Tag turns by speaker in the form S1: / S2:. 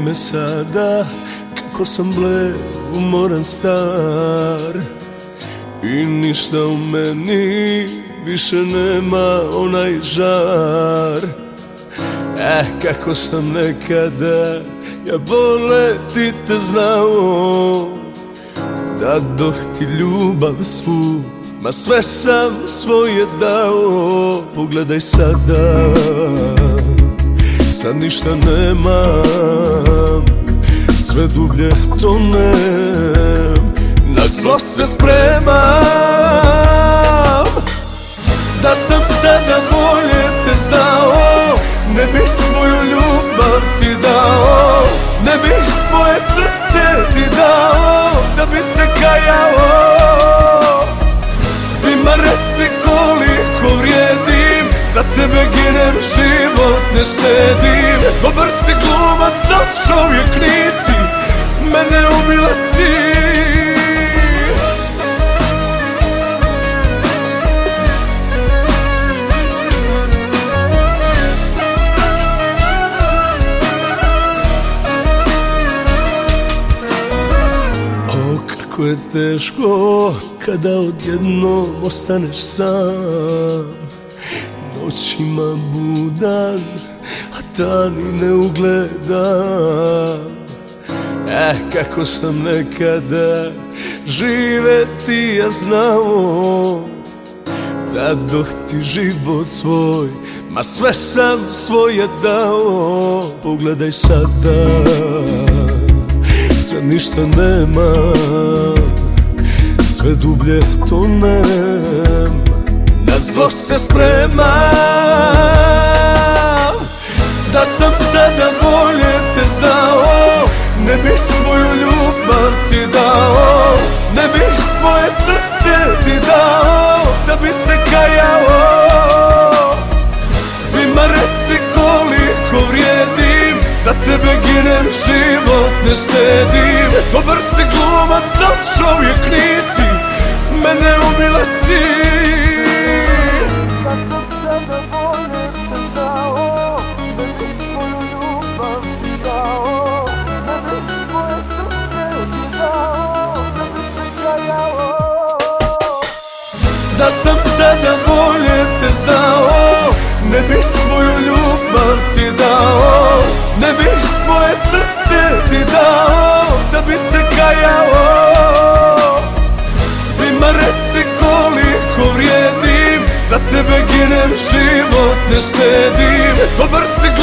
S1: me sada Kako sam bled, umoran star. I ništa u meni više nema onaj žar. Eh, kako sam nekada ja ti te znao. Da dok ti ljubav svu Ma sve sam svoje dao. Pogledaj sada Sad ništa nemam Sve dublje tonem. Na zlo se spremam Da sam sada bolje te znao. Ne bih svoju ljubav ti dao Ne bih svoje srce ti dao Da bi se kajao. Svima reci koliko vrijedim Za tebe ginem život čovjek nisi Mene ubila si. Kako je teško kada odjednom ostaneš sam. Noćima budan, a dani ne ugledam Eh, kako sam nekada živeti ja znao Da dok ti život svoj, ma sve sam svoje dao. Pogledaj sada sad ništa nema Sve dublje tonem. Na zlo se spremam Da sam sada bolje te znao Ne bih svoju ljubav ti dao Ne bih svoje srce ti dao Da bi se kajao. Svima reci koliko vrijedim Za tebe ginem život ne štedim. Dobar si glumac, sam čovjek nisi Mene ubila si
S2: Da sam
S1: sada bolje te znao. Ne bih svoju ljubav ti dao. Ne bih svoje srce ti dao Da bi se kajao. Svima reci koliko vrijedim Za tebe ginem život ne štedim. Dobar si